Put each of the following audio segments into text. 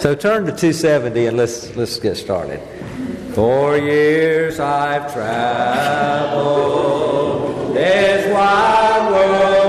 So turn to 270 and let's let's get started. For years I've traveled this wide world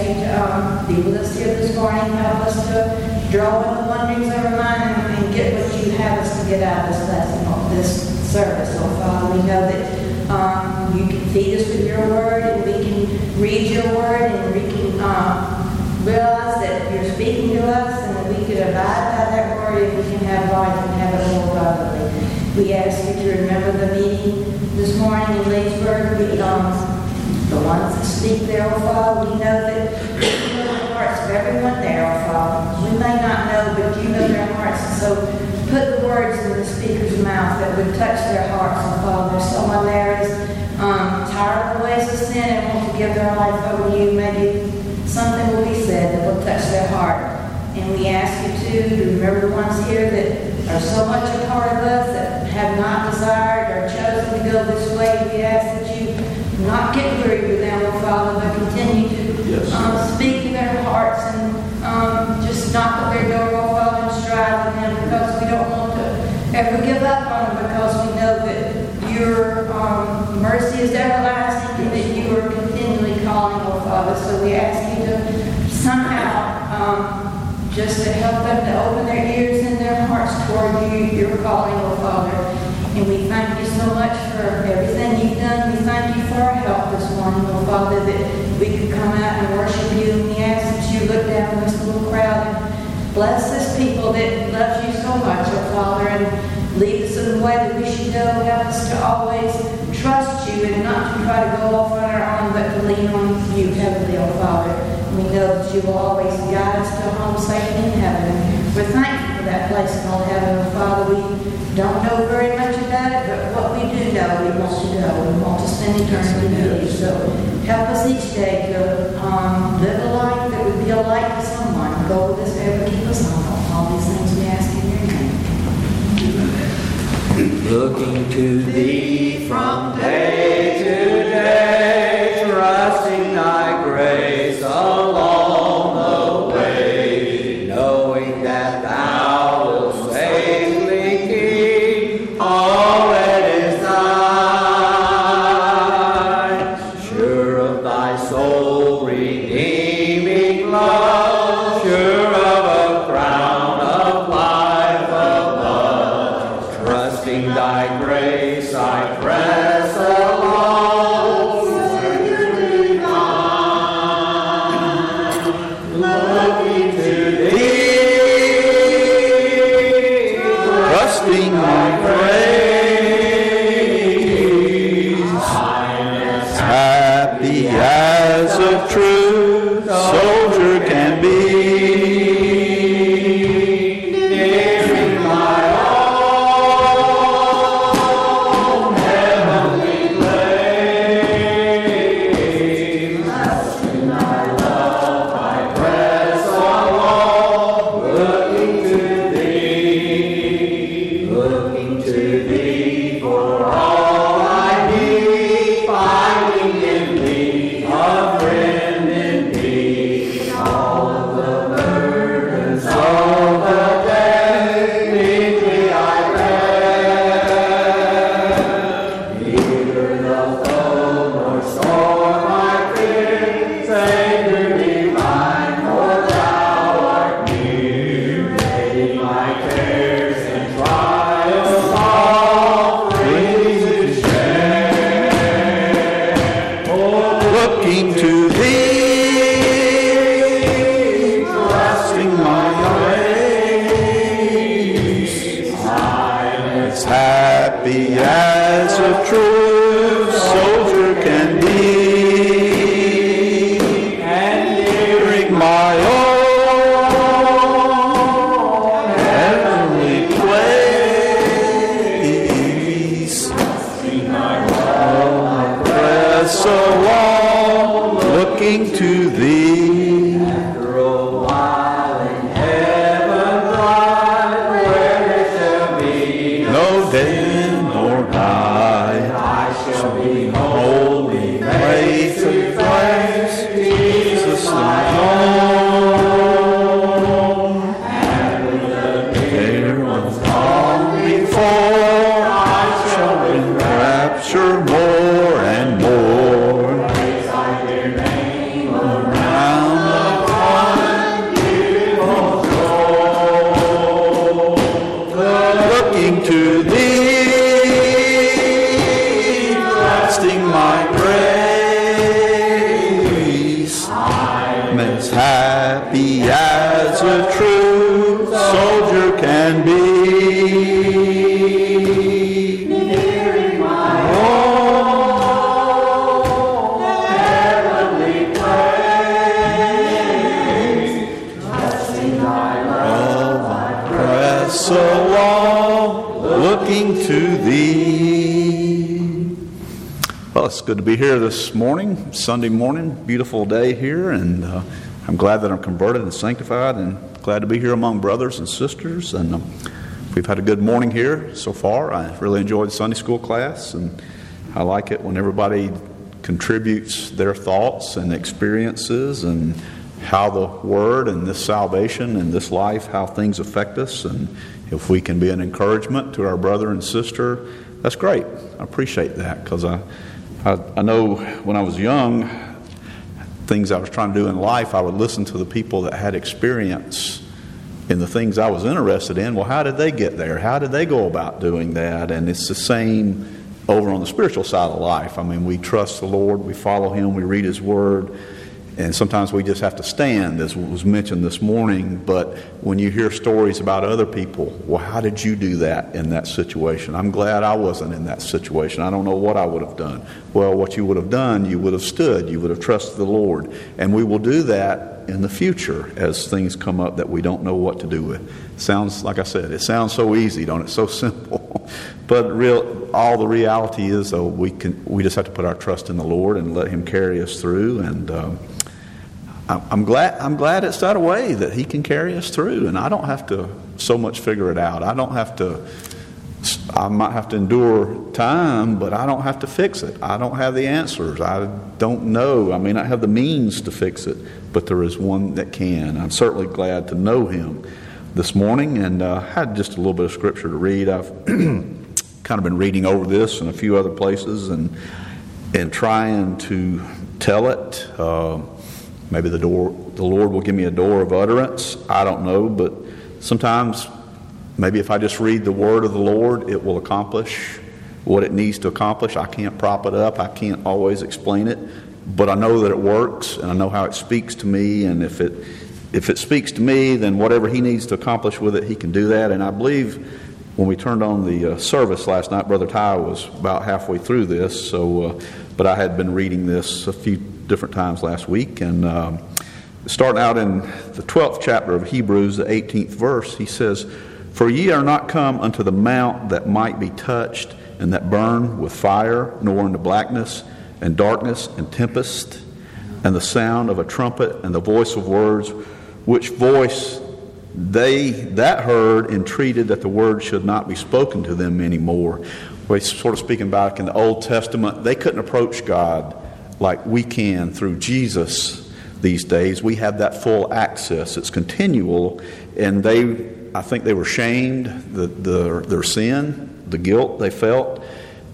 To um, be with us here this morning, help us to draw in the wonderings of our mind and, get what you have us to get out of this lesson, oh, this service, oh Father. We know that um, you can feed us with your word and we can read your word and we can um, realize that you're speaking to us and that we could abide by that word and we can have life and have it more godly. We ask you to remember the meeting this morning in Leesburg. We, um, the ones that speak there, oh Father, we know that you know the hearts of everyone there, oh Father. We may not know, but you know their hearts. So put the words in the speaker's mouth that would touch their hearts, oh Father. If someone there is um, tired of the ways of sin and want to give their life over to you, maybe something will be said that will touch their heart. And we ask you too to remember the ones here that are so much a part of us that have not desired or chosen to go this way. We ask that not get weary with them, oh Father, but continue to Yes. um, speak in their hearts and um, just knock at their door, oh Father, and strive with them because we don't want to ever give up on them because we know that your um, mercy is everlasting and that you are continually calling, oh Father. So we ask you to somehow um, just to help them to open their ears and their hearts toward you, your calling, oh Father. And we thank you so much for everything you've done. We thank you for our help this morning, oh Father, that we could come out and worship you. And we ask that you look down on this little crowd and bless this people that loves you so much, oh Father, and lead us in the way that we should go. Help us to always trust you and not to try to go off on our own, but to lean on you, Heavenly, oh Father. We know that you will always guide us to home safe in heaven. We're thankful for that place called heaven, oh Father. We don't know very much about it, but what we do know, we want to know. We want to spend eternity with you. So help us each day to um, live a life that would be a light to someone. Go with us ever, keep us on. All these things we ask in your name. Looking to thee from day to day, trusting thy grace along good to be here this morning, Sunday morning, beautiful day here, and uh, I'm glad that I'm converted and sanctified, and glad to be here among brothers and sisters. And um, we've had a good morning here so far. I really enjoyed Sunday school class, and I like it when everybody contributes their thoughts and experiences and how the Word and this salvation and this life, how things affect us, and If we can be an encouragement to our brother and sister, that's great. I appreciate that because I, I, I know when I was young, things I was trying to do in life, I would listen to the people that had experience in the things I was interested in. Well, how did they get there? How did they go about doing that? And it's the same over on the spiritual side of life. I mean, we trust the Lord, we follow Him, we read His Word, and sometimes we just have to stand, as was mentioned this morning. But when you hear stories about other people, well, how did you do that in that situation? I'm glad I wasn't in that situation. I don't know what I would have done. Well, what you would have done, you would have stood, you would have trusted the Lord. And we will do that in the future as things come up that we don't know what to do with. Sounds, like I said, it sounds so easy, don't it? So simple. but real, all the reality is, though, we, can, we just have to put our trust in the Lord and let Him carry us through. And um, I'm glad, I'm glad it's that way that He can carry us through. And I don't have to so much figure it out. I don't have to. I might have to endure time, but I don't have to fix it. I don't have the answers. I don't know. I may not have the means to fix it, but there is one that can. I'm certainly glad to know him this morning, and uh, had just a little bit of scripture to read. I've kind of been reading over this in a few other places and and trying to tell it. Uh, maybe the door, the Lord will give me a door of utterance. I don't know, but sometimes maybe if I just read the word of the Lord, it will accomplish what it needs to accomplish. I can't prop it up. I can't always explain it, but I know that it works, and I know how it speaks to me. And if it if it speaks to me, then whatever He needs to accomplish with it, He can do that. And I believe when we turned on the uh, service last night, Brother Ty was about halfway through this. So, uh, but I had been reading this a few different times last week, and um, starting out in the twelfth chapter of Hebrews, the eighteenth verse, he says, "For ye are not come unto the mount that might be touched, and that burn with fire, nor into blackness and darkness and tempest, and the sound of a trumpet and the voice of words, which voice they that heard entreated that the word should not be spoken to them anymore. We're sort of speaking back in the Old Testament, they couldn't approach God like we can through Jesus these days. We have that full access. It's continual, and they, I think, they were shamed the, the their sin, the guilt they felt.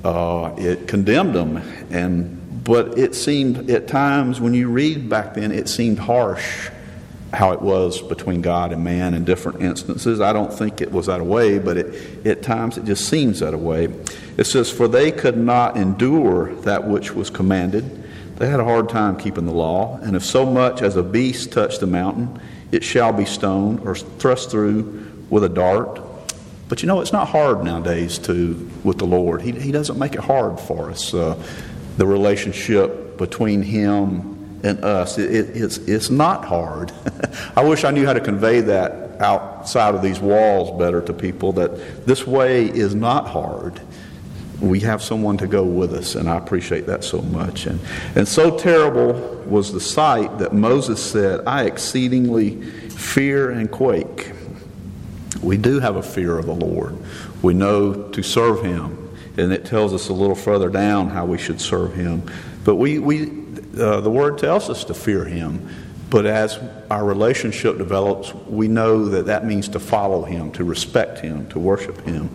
Uh, it condemned them, and but it seemed at times when you read back then, it seemed harsh how it was between God and man in different instances. I don't think it was that way, but it, at times it just seems that way. It says, For they could not endure that which was commanded. They had a hard time keeping the law. And if so much as a beast touch the mountain, it shall be stoned or thrust through with a dart. But you know, it's not hard nowadays to with the Lord. He, he doesn't make it hard for us. Uh, the relationship between Him and us. It, it, it's, it's not hard. I wish I knew how to convey that outside of these walls better to people that this way is not hard. We have someone to go with us, and I appreciate that so much. And, and so terrible was the sight that Moses said, I exceedingly fear and quake. We do have a fear of the Lord. We know to serve Him, and it tells us a little further down how we should serve Him. But we, we uh, the Word tells us to fear Him. But as our relationship develops, we know that that means to follow Him, to respect Him, to worship Him.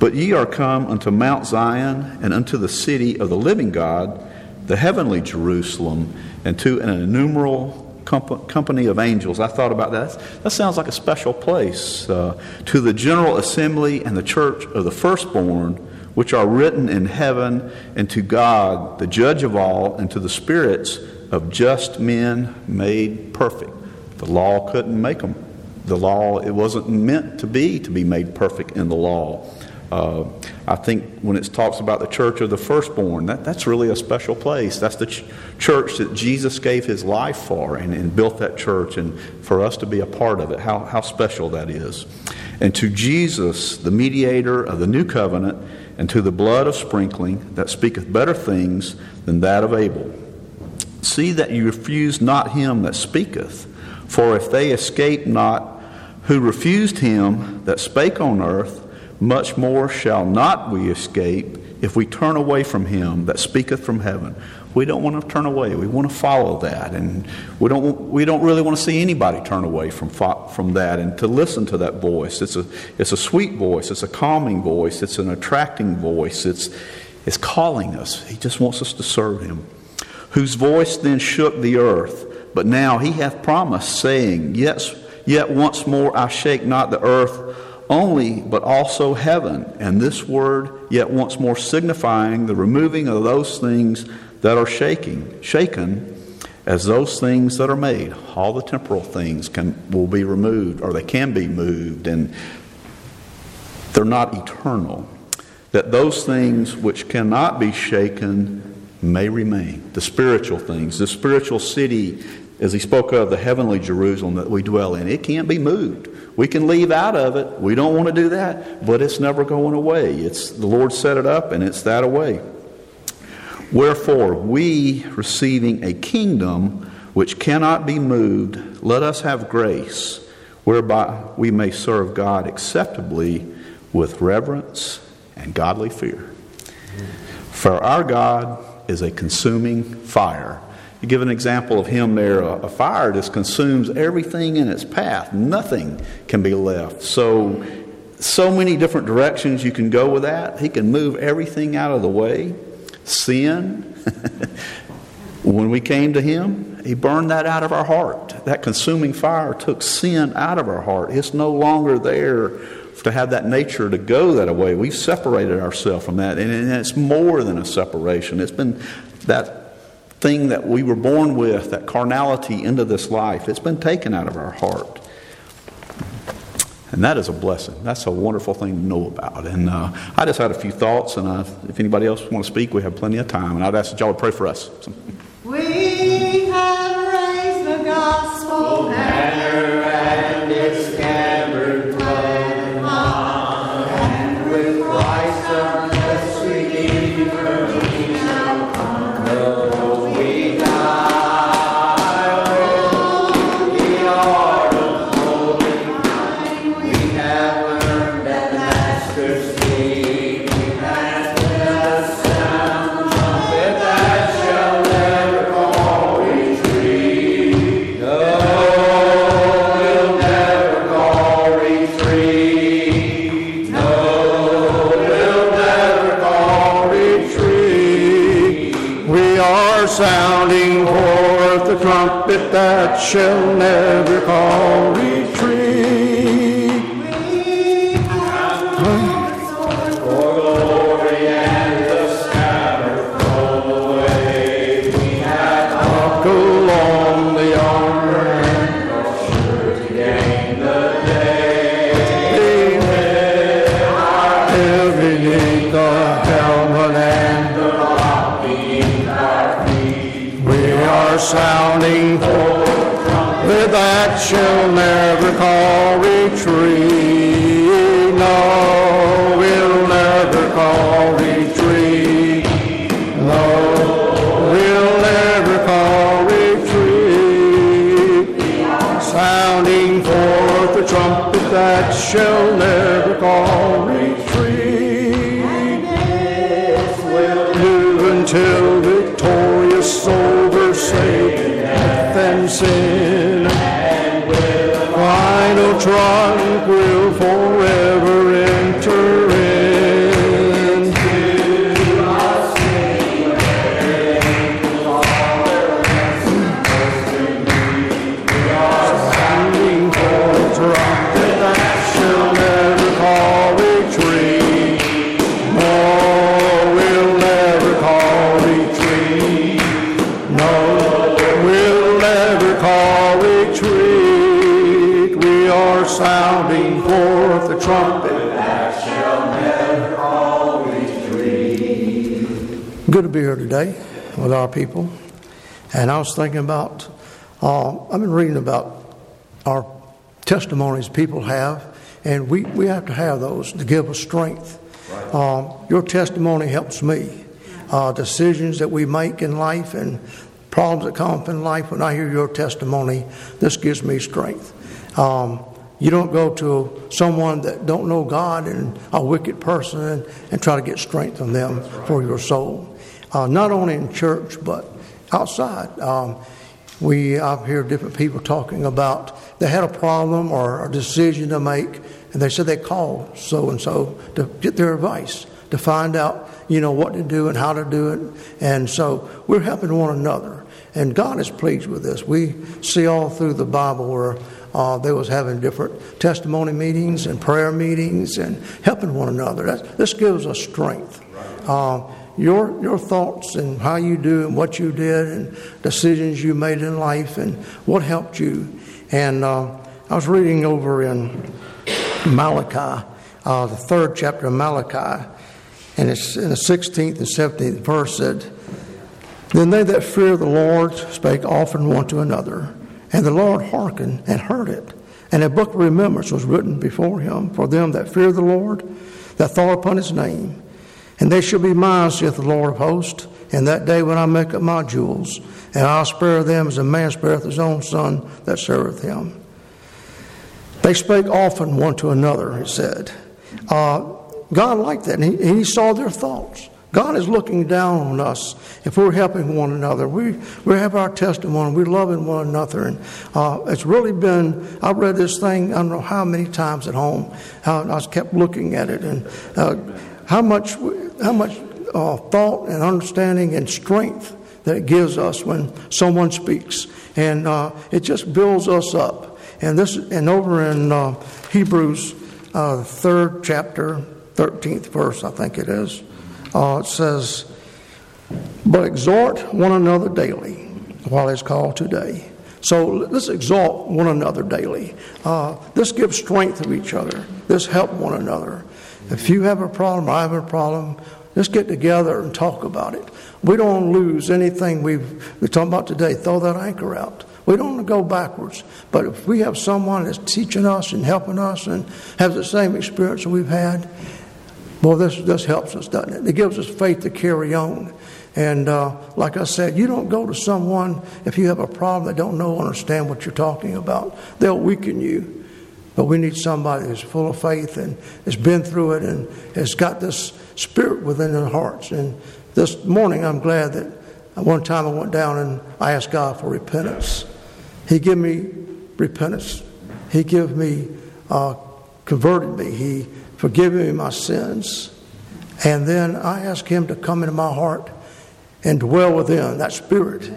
But ye are come unto Mount Zion and unto the city of the living God, the heavenly Jerusalem, and to an innumerable company of angels. I thought about that. That sounds like a special place. Uh, to the general assembly and the church of the firstborn which are written in heaven, and to God, the judge of all, and to the spirits of just men made perfect. The law couldn't make them. The law, it wasn't meant to be to be made perfect in the law. Uh, I think when it talks about the church of the firstborn, that, that's really a special place. That's the ch- church that Jesus gave his life for and, and built that church, and for us to be a part of it, how, how special that is. And to Jesus, the mediator of the new covenant, and to the blood of sprinkling that speaketh better things than that of Abel. See that you refuse not him that speaketh, for if they escape not who refused him that spake on earth, much more shall not we escape if we turn away from him that speaketh from heaven. We don't want to turn away. We want to follow that. And we don't, we don't really want to see anybody turn away from, from that and to listen to that voice. It's a, it's a sweet voice, it's a calming voice, it's an attracting voice, it's, it's calling us. He just wants us to serve him. Whose voice then shook the earth, but now he hath promised, saying, Yes, yet once more I shake not the earth only, but also heaven. And this word, yet once more signifying the removing of those things that are shaking, shaken, as those things that are made. All the temporal things can will be removed, or they can be moved, and they're not eternal. That those things which cannot be shaken may remain. The spiritual things, the spiritual city, as he spoke of, the heavenly Jerusalem that we dwell in, it can't be moved. We can leave out of it. We don't want to do that, but it's never going away. It's the Lord set it up and it's that away. Wherefore, we receiving a kingdom which cannot be moved, let us have grace whereby we may serve God acceptably with reverence and godly fear. For our God is a consuming fire you give an example of him there a, fire just consumes everything in its path, nothing can be left. So, so many different directions you can go with that. He can move everything out of the way. Sin, when we came to Him, He burned that out of our heart. That consuming fire took sin out of our heart. It's no longer there to have that nature to go that way. We've separated ourselves from that, and it's more than a separation. It's been that thing that we were born with, that carnality into this life, it's been taken out of our heart. And that is a blessing. That's a wonderful thing to know about. And uh, I just had a few thoughts, and uh, if anybody else want to speak, we have plenty of time. And I'd ask that y'all would pray for us. So. We have raised the gospel banner and its that shall never call shall that with our people. And I was thinking about, uh, I've been reading about our testimonies people have, and we, we have to have those to give us strength. Right. Um, your testimony helps me. Uh, decisions that we make in life and problems that come up in life, when I hear your testimony, this gives me strength. Um, You don't go to someone that don't know God and a wicked person and, and try to get strength from them for your soul. Uh, not only in church, but outside. Um, we I've heard different people talking about they had a problem or a decision to make, and they said they called so and so to get their advice to find out you know what to do and how to do it, and so we're helping one another, and God is pleased with this. We see all through the Bible where uh, they was having different testimony meetings and prayer meetings and helping one another. That's, this gives us strength. Uh, your your thoughts and how you do and what you did and decisions you made in life and what helped you. And uh, I was reading over in Malachi, uh, the third chapter of Malachi, and it's in the 16th and 17th verse said, Then they that fear the Lord spake often one to another and the Lord hearkened and heard it. And a book of remembrance was written before him for them that fear the Lord, that thought upon his name. And they shall be mine, saith the Lord of hosts, in that day when I make up my jewels, and I'll spare them as a man spareth his own son that serveth him. They spake often one to another, he said. Uh, God liked that, and he, he saw their thoughts. God is looking down on us if we're helping one another. We, we have our testimony. We're loving one another. And uh, it's really been, I've read this thing, I don't know how many times at home. Uh, I kept looking at it. And uh, how much, how much uh, thought and understanding and strength that it gives us when someone speaks. And uh, it just builds us up. And this, and over in uh, Hebrews, third chapter, 13th verse, I think it is uh, it says, But exhort one another daily while it's called today. So let's exalt one another daily. Uh, this gives strength to each other. This help one another. If you have a problem, I have a problem, let's get together and talk about it. We don't lose anything we've, we're talking about today. Throw that anchor out. We don't want to go backwards. But if we have someone that's teaching us and helping us and has the same experience we've had, Boy, this, this helps us, doesn't it? It gives us faith to carry on. And uh, like I said, you don't go to someone if you have a problem that don't know, or understand what you're talking about. They'll weaken you. But we need somebody who's full of faith and has been through it and has got this spirit within their hearts. And this morning, I'm glad that one time I went down and I asked God for repentance. He gave me repentance. He gave me, uh, converted me. He forgave me my sins. And then I asked Him to come into my heart and dwell within that spirit.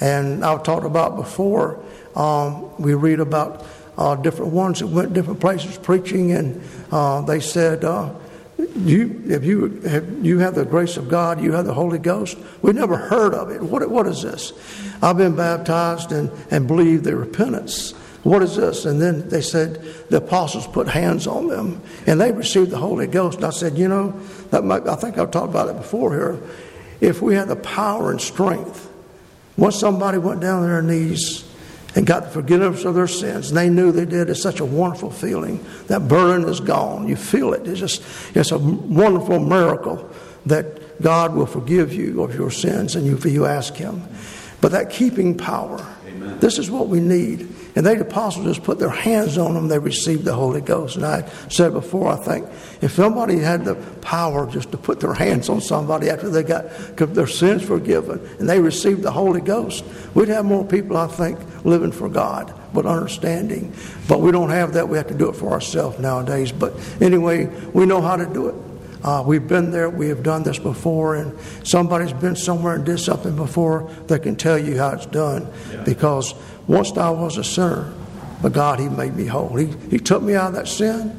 And I've talked about before, um, we read about uh, different ones that went different places preaching, and uh, they said, uh, you, if you have, you have the grace of God, you have the Holy Ghost. We never heard of it. What, what is this? I've been baptized and, and believed the repentance. What is this? And then they said the apostles put hands on them and they received the Holy Ghost. And I said, you know, that might, I think I've talked about it before here. If we had the power and strength, once somebody went down on their knees and got the forgiveness of their sins, and they knew they did, it's such a wonderful feeling. That burden is gone. You feel it. It's just, it's a wonderful miracle that God will forgive you of your sins and you, if you ask Him. But that keeping power, This is what we need. And they, the apostles, just put their hands on them, they received the Holy Ghost. And I said before, I think if somebody had the power just to put their hands on somebody after they got their sins forgiven and they received the Holy Ghost, we'd have more people, I think, living for God, but understanding. But we don't have that. We have to do it for ourselves nowadays. But anyway, we know how to do it. Uh, we've been there, we have done this before, and somebody's been somewhere and did something before that can tell you how it's done. Yeah. Because once I was a sinner, but God, He made me whole. He, he took me out of that sin,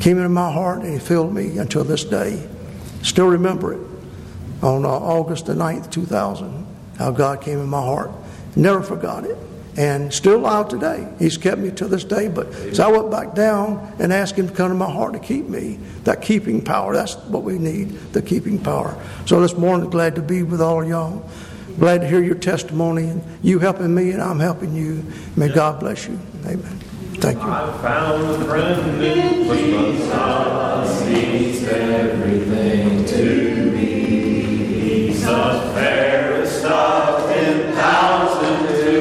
came into my heart, and He filled me until this day. Still remember it on uh, August the 9th, 2000, how God came in my heart. Never forgot it. And still alive today. He's kept me to this day. But so I went back down and asked Him to come to my heart to keep me. That keeping power, that's what we need, the keeping power. So this morning, glad to be with all y'all. Glad to hear your testimony and you helping me and I'm helping you. May God bless you. Amen. Thank you. I found a friend in Jesus. Means everything to me. He's fairest of ten thousand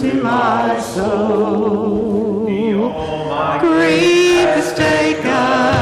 to my soul. Grief is taken.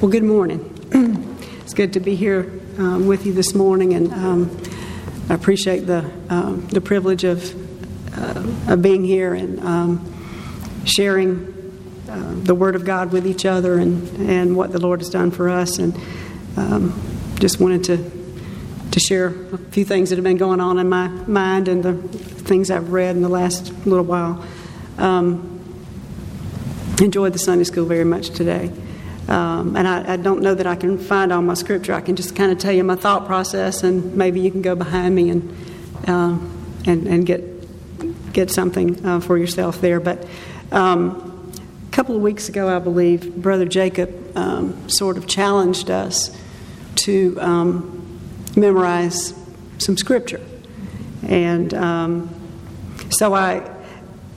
Well, good morning. it's good to be here um, with you this morning, and um, I appreciate the um, the privilege of uh, of being here and um, sharing uh, the Word of God with each other and and what the Lord has done for us, and just wanted to to share a few things that have been going on in my mind and the things I've read in the last little while. Enjoyed the Sunday school very much today. Um, and I, I don't know that I can find all my scripture. I can just kind of tell you my thought process, and maybe you can go behind me and um, and, and get get something uh, for yourself there. But um, a couple of weeks ago, I believe Brother Jacob um, sort of challenged us to um, memorize some scripture, and um, so I,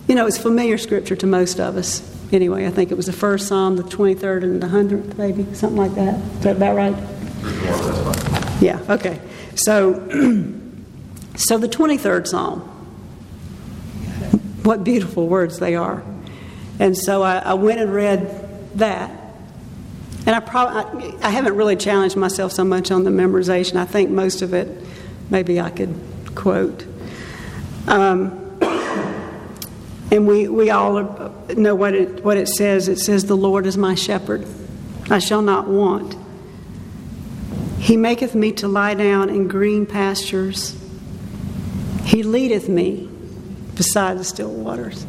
you know, it's familiar scripture to most of us. Anyway, I think it was the first Psalm, the 23rd, and the 100th, maybe, something like that. Is that about right? Yeah, okay. So, so the 23rd Psalm, what beautiful words they are. And so I, I went and read that. And I, probably, I, I haven't really challenged myself so much on the memorization. I think most of it, maybe I could quote. Um, and we, we all know what it, what it says. It says, The Lord is my shepherd, I shall not want. He maketh me to lie down in green pastures. He leadeth me beside the still waters.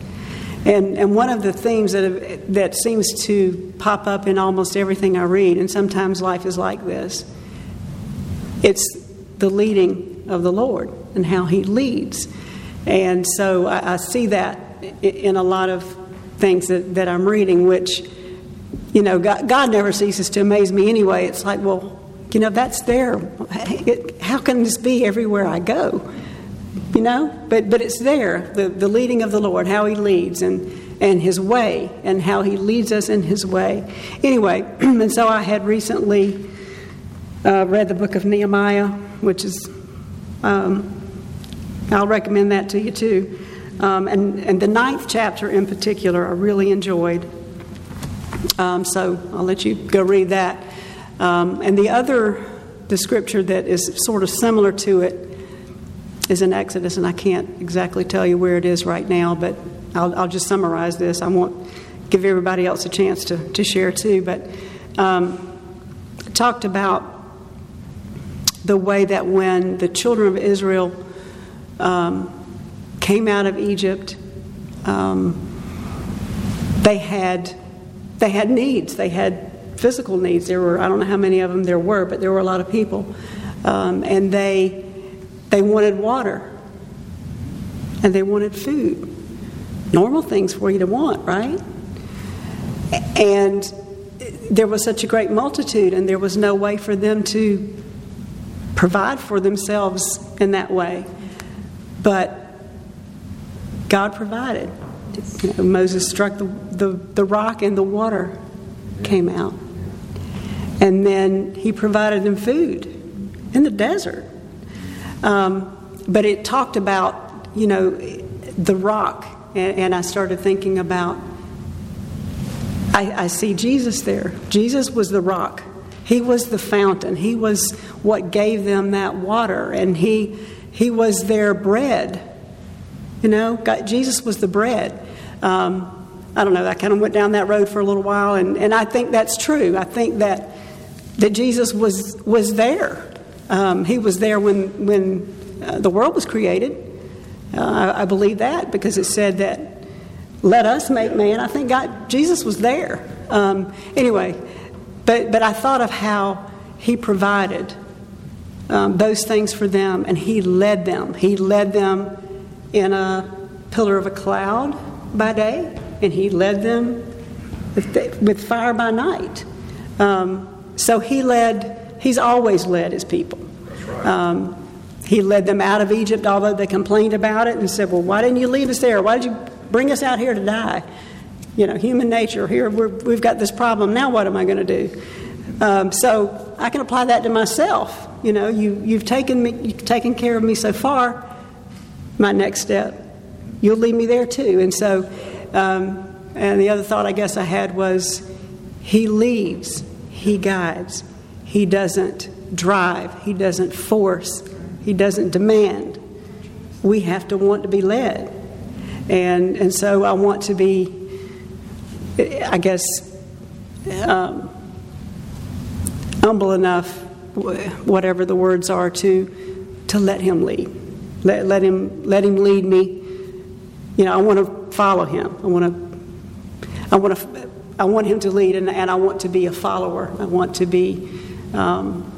And, and one of the themes that, have, that seems to pop up in almost everything I read, and sometimes life is like this, it's the leading of the Lord and how He leads. And so I, I see that in a lot of things that, that I'm reading, which, you know, God, God never ceases to amaze me anyway. It's like, well, you know, that's there. How can this be everywhere I go? You know, but but it's there. The the leading of the Lord, how He leads, and and His way and how He leads us in His way. Anyway, and so I had recently uh, read the book of Nehemiah, which is, um, I'll recommend that to you too. Um, and, and the ninth chapter in particular, I really enjoyed. Um, so I'll let you go read that. Um, and the other, the scripture that is sort of similar to it is in Exodus, and I can't exactly tell you where it is right now, but I'll, I'll just summarize this. I won't give everybody else a chance to, to share too, but um, talked about the way that when the children of Israel um, came out of Egypt, um, they had they had needs. They had physical needs. There were I don't know how many of them there were, but there were a lot of people, um, and they they wanted water, and they wanted food. Normal things for you to want, right? And there was such a great multitude, and there was no way for them to provide for themselves in that way. But God provided. You know, Moses struck the, the, the rock, and the water came out. And then he provided them food in the desert. Um, but it talked about, you know, the rock, and, and I started thinking about I, I see Jesus there. Jesus was the rock. He was the fountain. He was what gave them that water, and he he was their bread. You know, God, Jesus was the bread. Um, I don't know. I kind of went down that road for a little while, and, and I think that's true. I think that that Jesus was was there. Um, he was there when when uh, the world was created. Uh, I, I believe that because it said that let us make man. I think God, Jesus was there. Um, anyway, but, but I thought of how he provided um, those things for them and he led them. He led them in a pillar of a cloud by day and he led them with, fire by night. Um, so he led, he's always led his people. Um, he led them out of Egypt, although they complained about it and said, Well, why didn't you leave us there? Why did you bring us out here to die? You know, human nature. Here we have got this problem. Now, what am I going to do? Um, so I can apply that to myself. You know, you, you've taken me, you've taken care of me so far. My next step, you'll lead me there too. And so, um, and the other thought I guess I had was, He leads, He guides, He doesn't drive, He doesn't force, He doesn't demand. We have to want to be led. And, and so I want to be, I guess, um, humble enough, whatever the words are, to, to let Him lead. Let, let, him, let Him lead me. You know, I want to follow Him. I want to, I want to, I want Him to lead, and, and I want to be a follower. I want to be, um,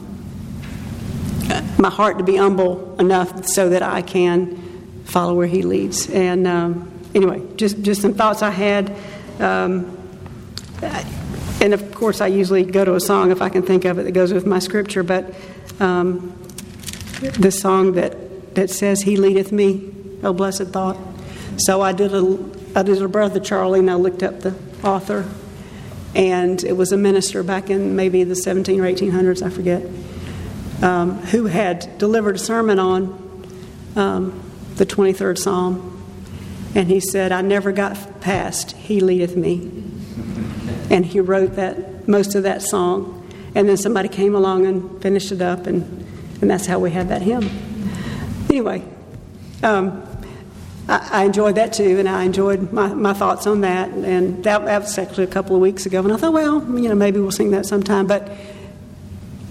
my heart to be humble enough so that I can follow where He leads. And um, anyway, just just some thoughts I had. Um, and of course, I usually go to a song if I can think of it that goes with my scripture. But um, the song that that says, "He leadeth me," oh blessed thought. So I did a I did a brother Charlie, and I looked up the author, and it was a minister back in maybe the 17 or 1800s, I forget, um, who had delivered a sermon on um, the 23rd Psalm. And he said, I never got past, He leadeth me. And he wrote that most of that song. And then somebody came along and finished it up, and, and that's how we had that hymn. Anyway, um, I, I, enjoyed that too, and I enjoyed my, my thoughts on that. And that, that was actually a couple of weeks ago. And I thought, well, you know, maybe we'll sing that sometime. But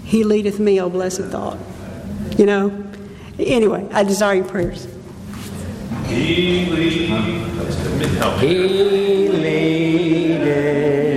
He leadeth me, O blessed thought. You know? Anyway, I desire your prayers. He leadeth, He leadeth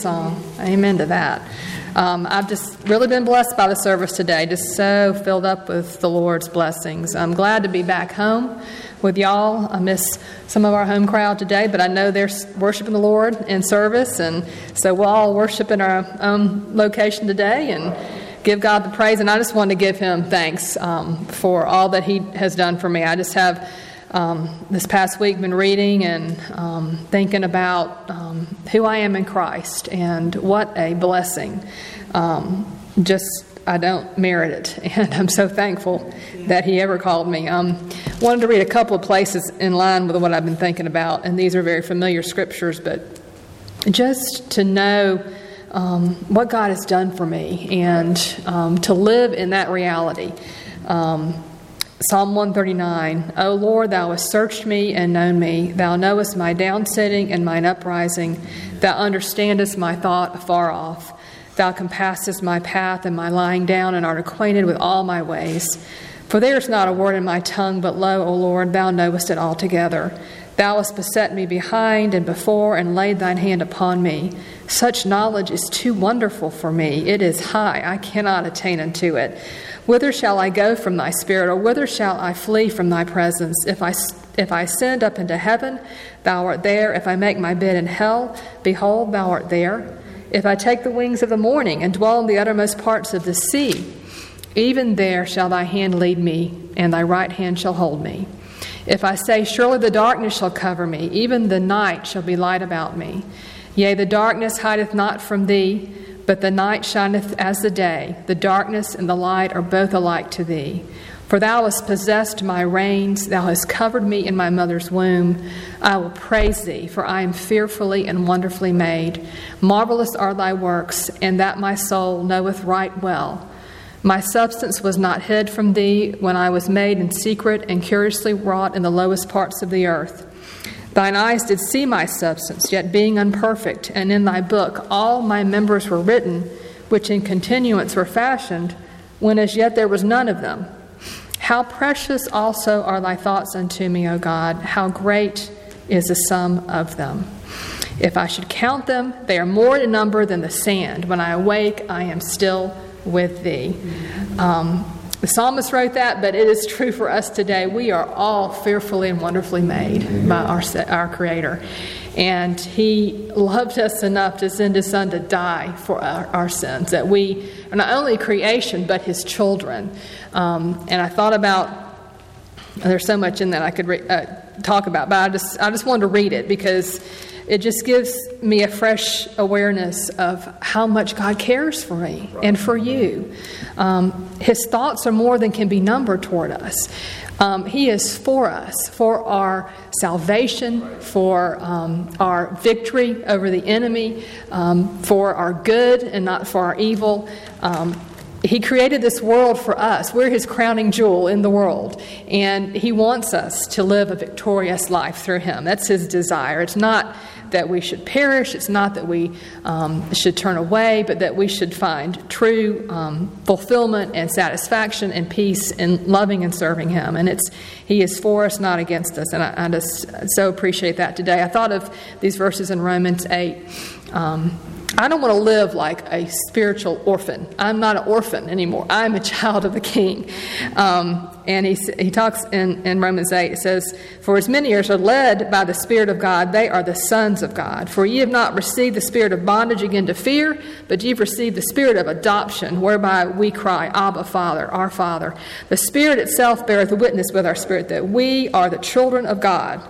song. Amen to that. Um, I've just really been blessed by the service today, just so filled up with the Lord's blessings. I'm glad to be back home with y'all. I miss some of our home crowd today, but I know they're worshiping the Lord in service, and so we'll all worship in our own location today and give God the praise. And I just want to give Him thanks um, for all that He has done for me. I just have um, this past week been reading and um, thinking about who I am in Christ and what a blessing. Um, just I don't merit it, and I'm so thankful that He ever called me. Um, wanted to read a couple of places in line with what I've been thinking about, and these are very familiar scriptures, but just to know. Um, what God has done for me, and to live in that reality. Um, Psalm 139 O Lord, thou hast searched me and known me. Thou knowest my downsitting and mine uprising. Thou understandest my thought afar off. Thou compassest my path and my lying down, and art acquainted with all my ways. For there is not a word in my tongue, but lo, O Lord, thou knowest it altogether. Thou hast beset me behind and before, and laid thine hand upon me. Such knowledge is too wonderful for me. It is high, I cannot attain unto it. Whither shall I go from thy spirit, or whither shall I flee from thy presence? If I, if I ascend up into heaven, thou art there. If I make my bed in hell, behold, thou art there. If I take the wings of the morning and dwell in the uttermost parts of the sea, even there shall thy hand lead me, and thy right hand shall hold me. If I say, Surely the darkness shall cover me, even the night shall be light about me. Yea, the darkness hideth not from thee but the night shineth as the day, the darkness and the light are both alike to thee. For thou hast possessed my reins, thou hast covered me in my mother's womb. I will praise thee, for I am fearfully and wonderfully made. Marvelous are thy works, and that my soul knoweth right well. My substance was not hid from thee when I was made in secret and curiously wrought in the lowest parts of the earth. Thine eyes did see my substance, yet being unperfect, and in thy book all my members were written, which in continuance were fashioned, when as yet there was none of them. How precious also are thy thoughts unto me, O God! How great is the sum of them! If I should count them, they are more in number than the sand. When I awake, I am still with thee. Um, the psalmist wrote that, but it is true for us today. We are all fearfully and wonderfully made by our, our Creator. And He loved us enough to send His Son to die for our, our sins, that we are not only creation, but His children. Um, and I thought about there's so much in that I could re- uh, talk about, but I just, I just wanted to read it because it just gives me a fresh awareness of how much God cares for me and for you. Um, his thoughts are more than can be numbered toward us. Um, he is for us, for our salvation, for um, our victory over the enemy, um, for our good and not for our evil. Um, he created this world for us. We're His crowning jewel in the world. And He wants us to live a victorious life through Him. That's His desire. It's not that we should perish. It's not that we um, should turn away, but that we should find true um, fulfillment and satisfaction and peace in loving and serving Him. And it's He is for us, not against us. And I, I just so appreciate that today. I thought of these verses in Romans 8. Um, I don't want to live like a spiritual orphan. I'm not an orphan anymore. I'm a child of the King. Um, and he, he talks in, in Romans 8, it says, For as many as are led by the Spirit of God, they are the sons of God. For ye have not received the spirit of bondage again to fear, but ye have received the spirit of adoption, whereby we cry, Abba, Father, our Father. The Spirit itself beareth witness with our spirit that we are the children of God.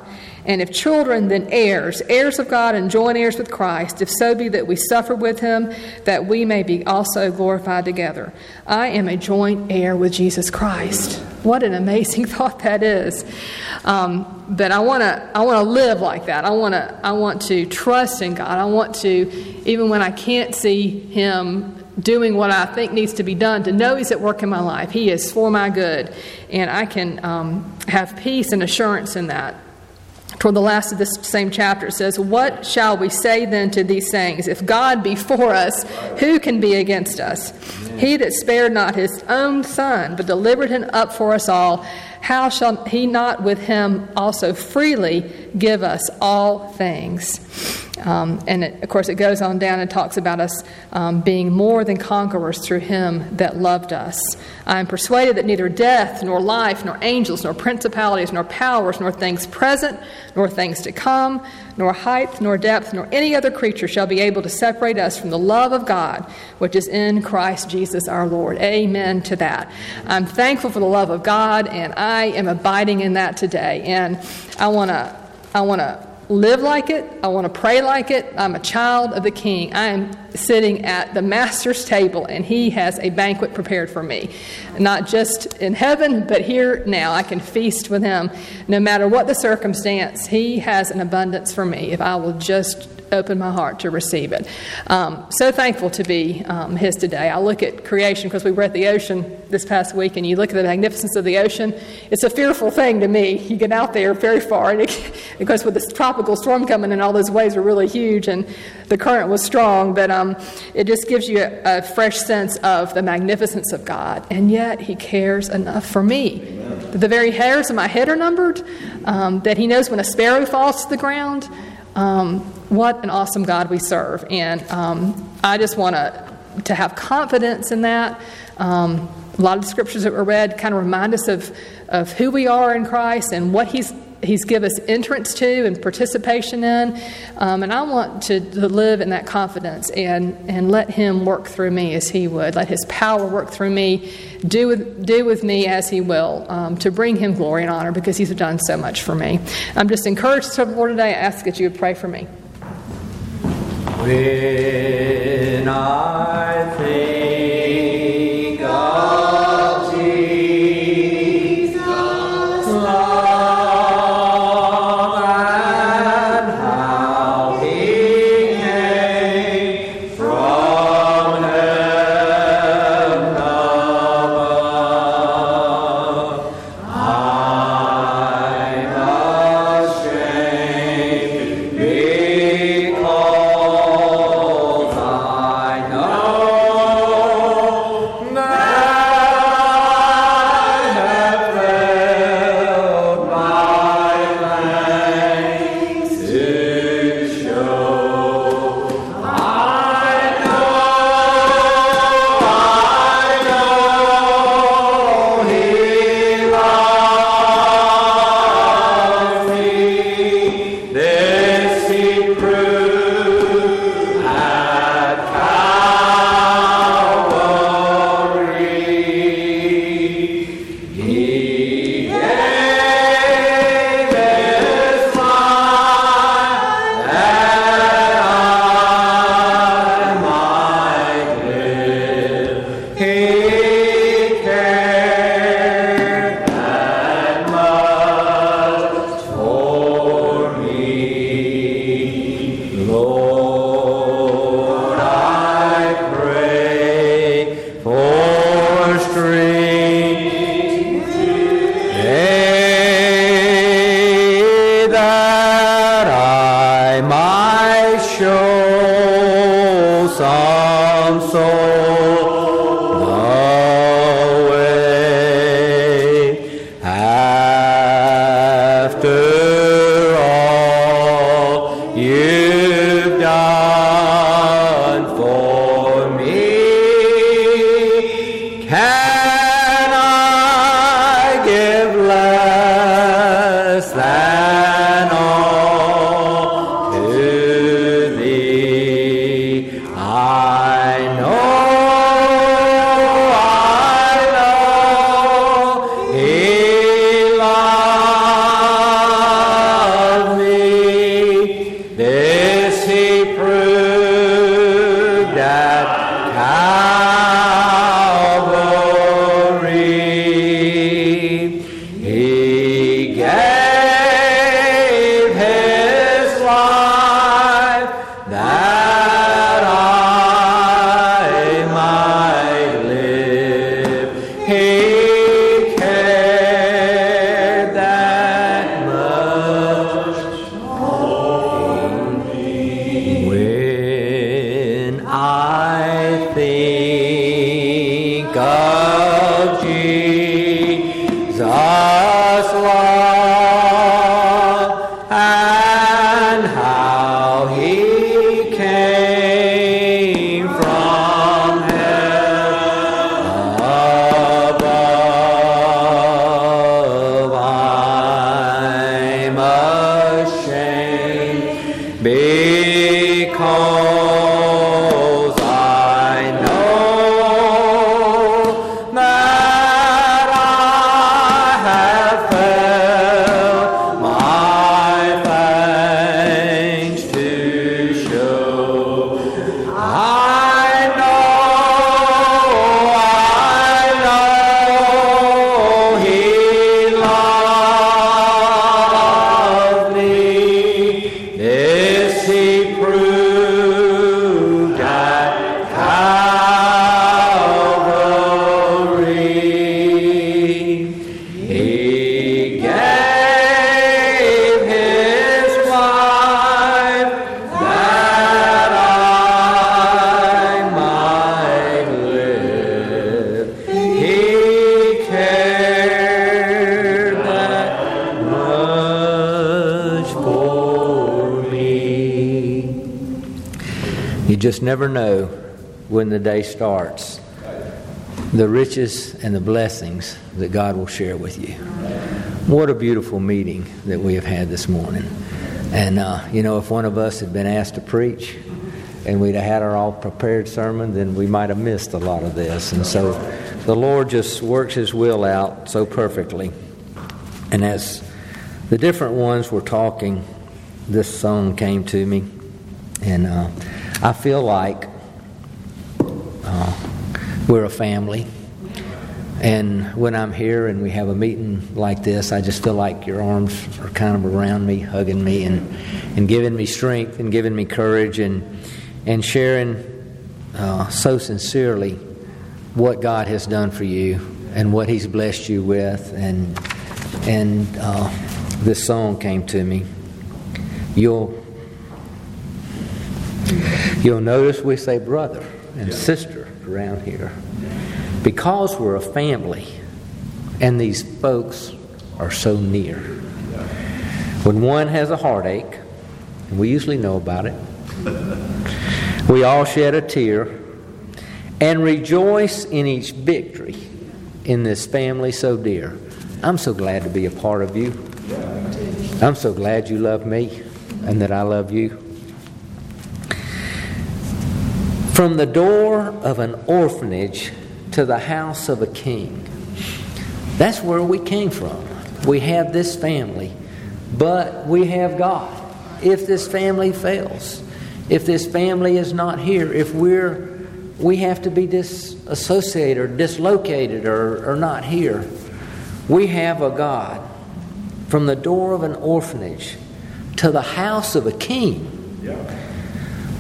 And if children, then heirs, heirs of God and joint heirs with Christ, if so be that we suffer with him, that we may be also glorified together. I am a joint heir with Jesus Christ. What an amazing thought that is. Um, but I want to I want to live like that. I want to I want to trust in God. I want to even when I can't see him doing what I think needs to be done, to know He's at work in my life. He is for my good. And I can um, have peace and assurance in that toward the last of this same chapter, it says, What shall we say then to these things? If God be for us, who can be against us? He that spared not his own son, but delivered him up for us all, how shall he not with him also freely give us all things? Um, and it, of course, it goes on down and talks about us um, being more than conquerors through him that loved us. I am persuaded that neither death, nor life, nor angels, nor principalities, nor powers, nor things present, nor things to come, nor height, nor depth, nor any other creature shall be able to separate us from the love of God, which is in Christ Jesus our Lord. Amen to that. I'm thankful for the love of God, and I am abiding in that today. And I want to, I want to live like it. I want to pray like it. I'm a child of the King. I am sitting at the Master's table, and He has a banquet prepared for me. Not just in heaven, but here now. I can feast with Him. No matter what the circumstance, He has an abundance for me if I will just open my heart to receive it. Um, so thankful to be um, His today. I look at creation because we were at the ocean this past week, and you look at the magnificence of the ocean. It's a fearful thing to me. You get out there very far, and course, with this tropical storm coming in, all those waves are really huge, and the current was strong, but um, it just gives you a, a, fresh sense of the magnificence of God. And yet, He cares enough for me. Amen. The very hairs of my head are numbered, um, that He knows when a sparrow falls to the ground. Um, what an awesome God we serve. And um, I just want to, to have confidence in that. Um, a lot of the scriptures that were read kind of remind us of, of who we are in Christ and what He's He's given us entrance to and participation in. Um, and I want to, to, live in that confidence and, and let Him work through me as He would. Let His power work through me, do with, do with me as He will, um, to bring Him glory and honor because He's done so much for me. I'm just encouraged to the Lord today. I ask that you would pray for me. When I think just never know when the day starts the riches and the blessings that God will share with you. What a beautiful meeting that we have had this morning. And, uh, you know, if one of us had been asked to preach and we'd have had our all prepared sermon, then we might have missed a lot of this. And so the Lord just works His will out so perfectly. And as the different ones were talking, this song came to me. And uh, I feel like uh, we're a family. And when I'm here and we have a meeting like this, I just feel like your arms are kind of around me, hugging me, and, and giving me strength and giving me courage and, and sharing uh, so sincerely what God has done for you and what He's blessed you with. And, and uh, this song came to me. You'll, you'll notice we say brother and sister around here because we're a family and these folks are so near. When one has a heartache, and we usually know about it, we all shed a tear and rejoice in each victory in this family so dear. I'm so glad to be a part of you. I'm so glad you love me and that I love you. From the door of an orphanage to the house of a king. That's where we came from. We have this family, but we have God. If this family fails, if this family is not here, if we're we have to be disassociated or dislocated or, or not here. We have a God from the door of an orphanage to the house of a king. Yeah.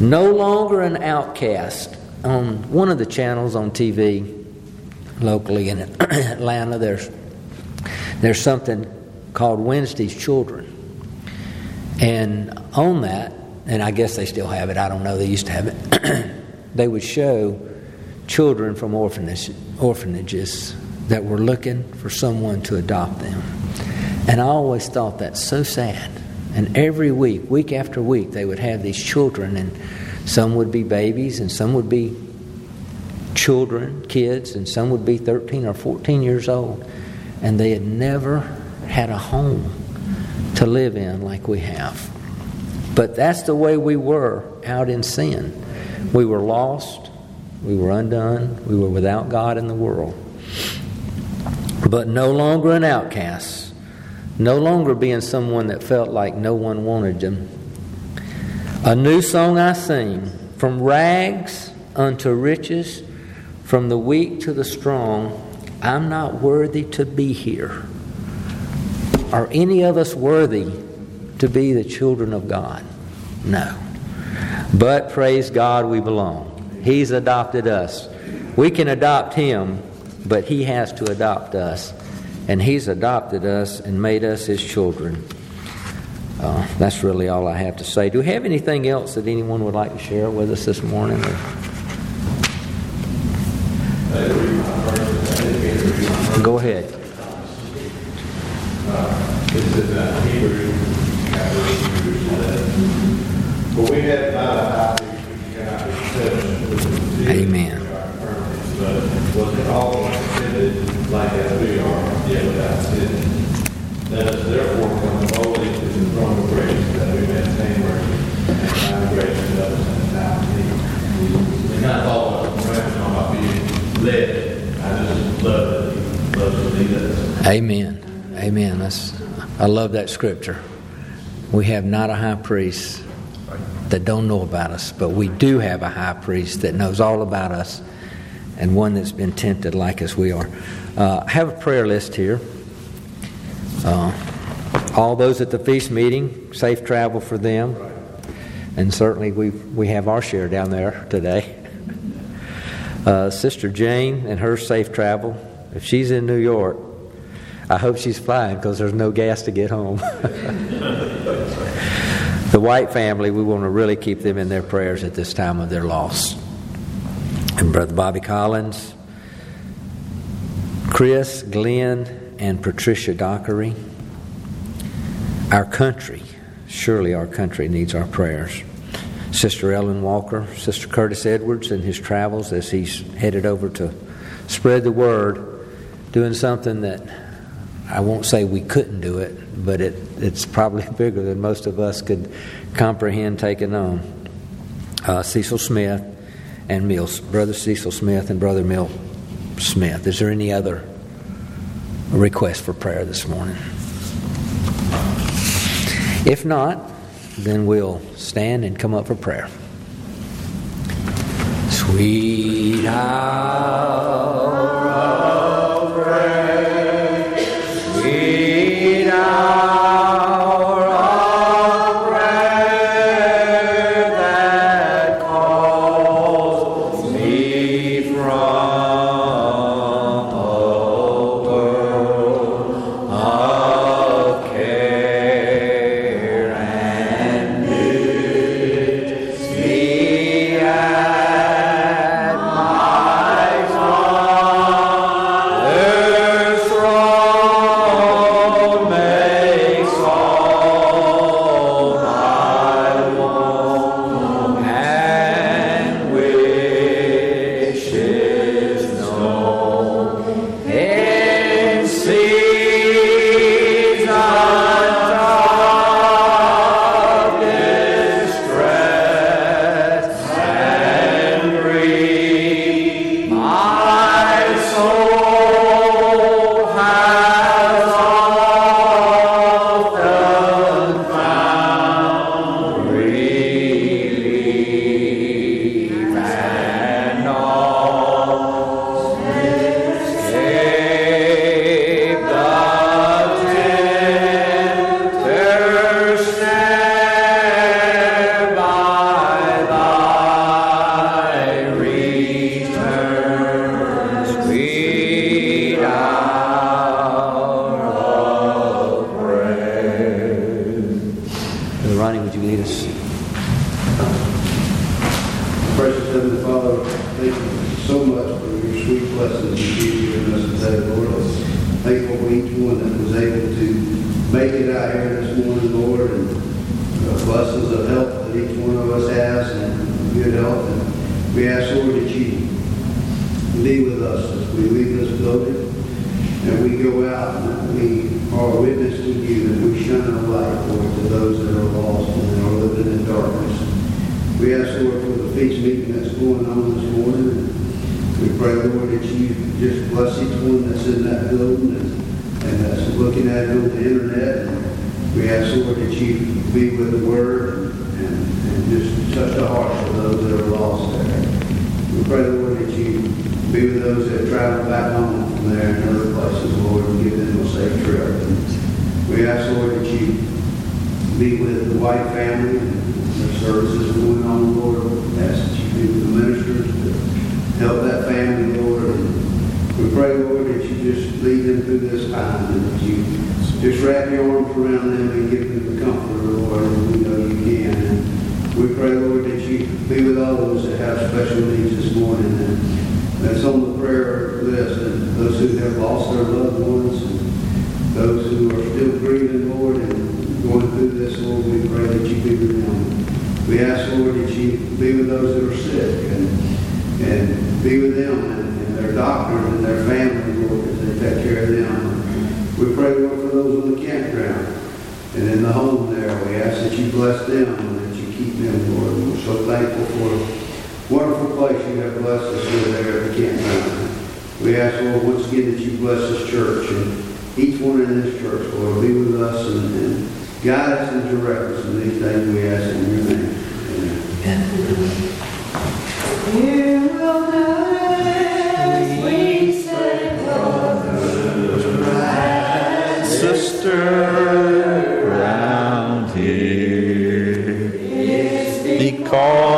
No longer an outcast. On one of the channels on TV, locally in Atlanta, there's there's something called Wednesday's Children, and on that, and I guess they still have it. I don't know. They used to have it. they would show children from orphanage, orphanages that were looking for someone to adopt them, and I always thought that's so sad. And every week, week after week, they would have these children, and some would be babies, and some would be children, kids, and some would be 13 or 14 years old, and they had never had a home to live in like we have. But that's the way we were out in sin. We were lost, we were undone, we were without God in the world. But no longer an outcast, no longer being someone that felt like no one wanted them. A new song I sing from rags unto riches from the weak to the strong, I'm not worthy to be here. Are any of us worthy to be the children of God? No. But praise God, we belong. He's adopted us. We can adopt Him, but He has to adopt us. And He's adopted us and made us His children. Uh, that's really all I have to say. Do we have anything else that anyone would like to share with us this morning? Go ahead. Amen. Was it all intended like as we are, yet without sin? Let us therefore come boldly to the throne of grace that we may obtain mercy and find grace to us in time of need. And not all of us, about being led. I just love it. Amen. Amen. That's, I love that scripture. We have not a high priest that don't know about us, but we do have a high priest that knows all about us and one that's been tempted like as we are. Uh, I have a prayer list here. Uh, all those at the feast meeting, safe travel for them. And certainly we, we have our share down there today. Uh, Sister Jane and her safe travel if she's in New York, I hope she's flying because there's no gas to get home. the White family, we want to really keep them in their prayers at this time of their loss. And Brother Bobby Collins, Chris, Glenn, and Patricia Dockery. Our country, surely our country needs our prayers. Sister Ellen Walker, Sister Curtis Edwards in his travels as he's headed over to spread the word, doing something that I won't say we couldn't do it, but it, it's probably bigger than most of us could comprehend taking on. Uh, Cecil Smith and Mills, Brother Cecil Smith and Brother Mill Smith. Is there any other request for prayer this morning? If not, then we'll stand and come up for prayer. Sweet hour blessings of health that each one of us has and good health. And we ask, Lord, that you be with us as we leave this building and we go out and we are a witness to you, and we shine a light, Lord, to those that are lost and are living in darkness. We ask, Lord, for the feast meeting that's going on this morning. We pray, Lord, that you just bless each one that's in that building and, and that's looking at it on the internet. We ask, Lord, that you be with the word and, and just touch the hearts of those that are lost there. We pray, Lord, that you be with those that travel back home from there and other places, Lord, and give them a safe trip. And we ask, Lord, that you be with the White family and their services going on, Lord. Ask that you be with the ministers to help that family, Lord. And we pray, Lord, that you just lead them through this time and that you just wrap your arms around them and give them the comfort, Lord, and we know you can. And we pray, Lord, that you be with all those that have special needs this morning and that's on the prayer list and those who have lost their loved ones and those who are still grieving, Lord, and going through this, Lord, we pray that you be with them. We ask, Lord, that you be with those that are sick and, and be with them and, and their doctors and their family, Lord, as they take care of them. We pray, Lord, for those on the campground and in the home there. We ask that you bless them and that you keep them, Lord. We're so thankful for the wonderful place you have blessed us with there at the campground. We ask, Lord, once again that you bless this church and each one in this church, Lord, be with us and, and guide us and direct us in these things we ask in your name. Amen. You will never we say, sister around here. Because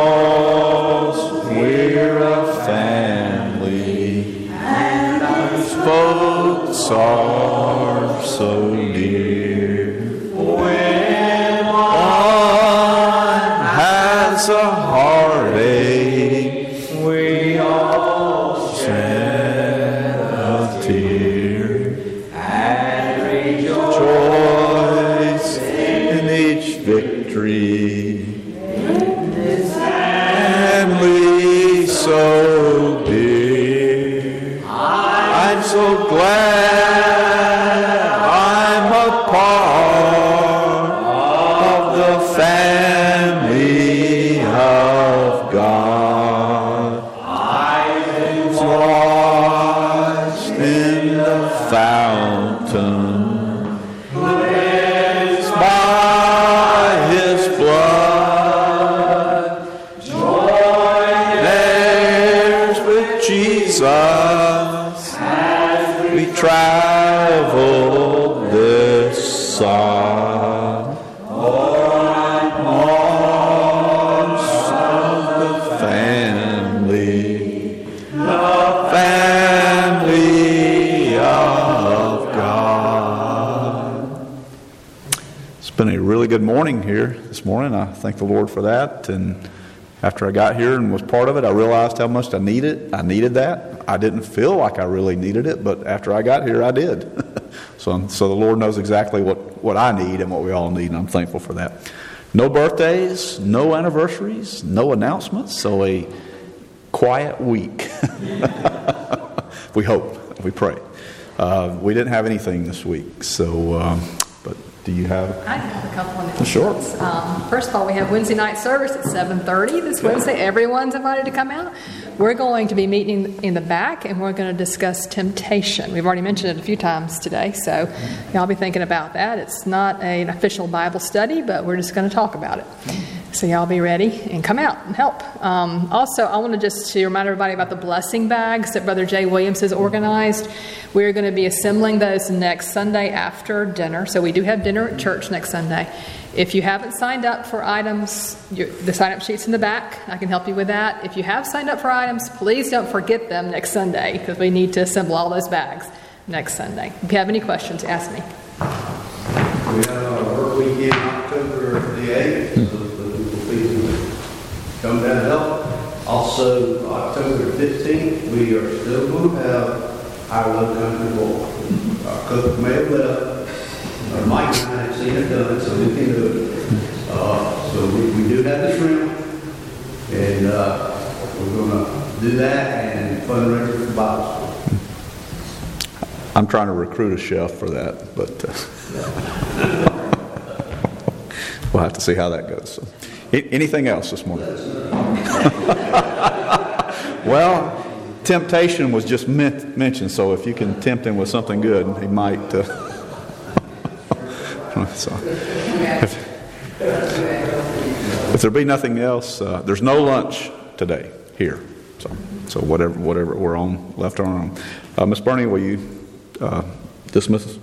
that. And after I got here and was part of it, I realized how much I needed. I needed that. I didn't feel like I really needed it, but after I got here, I did. so, so the Lord knows exactly what, what I need and what we all need, and I'm thankful for that. No birthdays, no anniversaries, no announcements, so a quiet week. we hope, we pray. Uh, we didn't have anything this week, so, um, do you have? I have a couple of Sure. announcements. Um, first of all, we have Wednesday night service at 7:30 this Wednesday. Everyone's invited to come out. We're going to be meeting in the back, and we're going to discuss temptation. We've already mentioned it a few times today, so y'all be thinking about that. It's not an official Bible study, but we're just going to talk about it. So y'all be ready and come out and help. Um, also, I want to just to remind everybody about the blessing bags that Brother Jay Williams has organized. We're going to be assembling those next Sunday after dinner. So we do have dinner at church next Sunday. If you haven't signed up for items, you, the sign up sheet's in the back. I can help you with that. If you have signed up for items, please don't forget them next Sunday because we need to assemble all those bags next Sunday. If you have any questions, ask me. We have our work weekend October the 8th, so the people please come down and help. Also, October 15th, we are still going to have our low country boil. Our cook may have left, or Mike and I have seen it done, so we can do it. Uh, So we we do have the shrimp, and uh, we're going to do that and fundraiser for Bible school. I'm trying to recruit a chef for that, but uh, we'll have to see how that goes. So, anything else this morning? well, temptation was just men- mentioned, so if you can tempt him with something good, he might. Uh, so, if, if there be nothing else, uh, there's no lunch today here. So, so whatever, whatever we're on, left on. Uh, Miss Bernie, will you uh, dismiss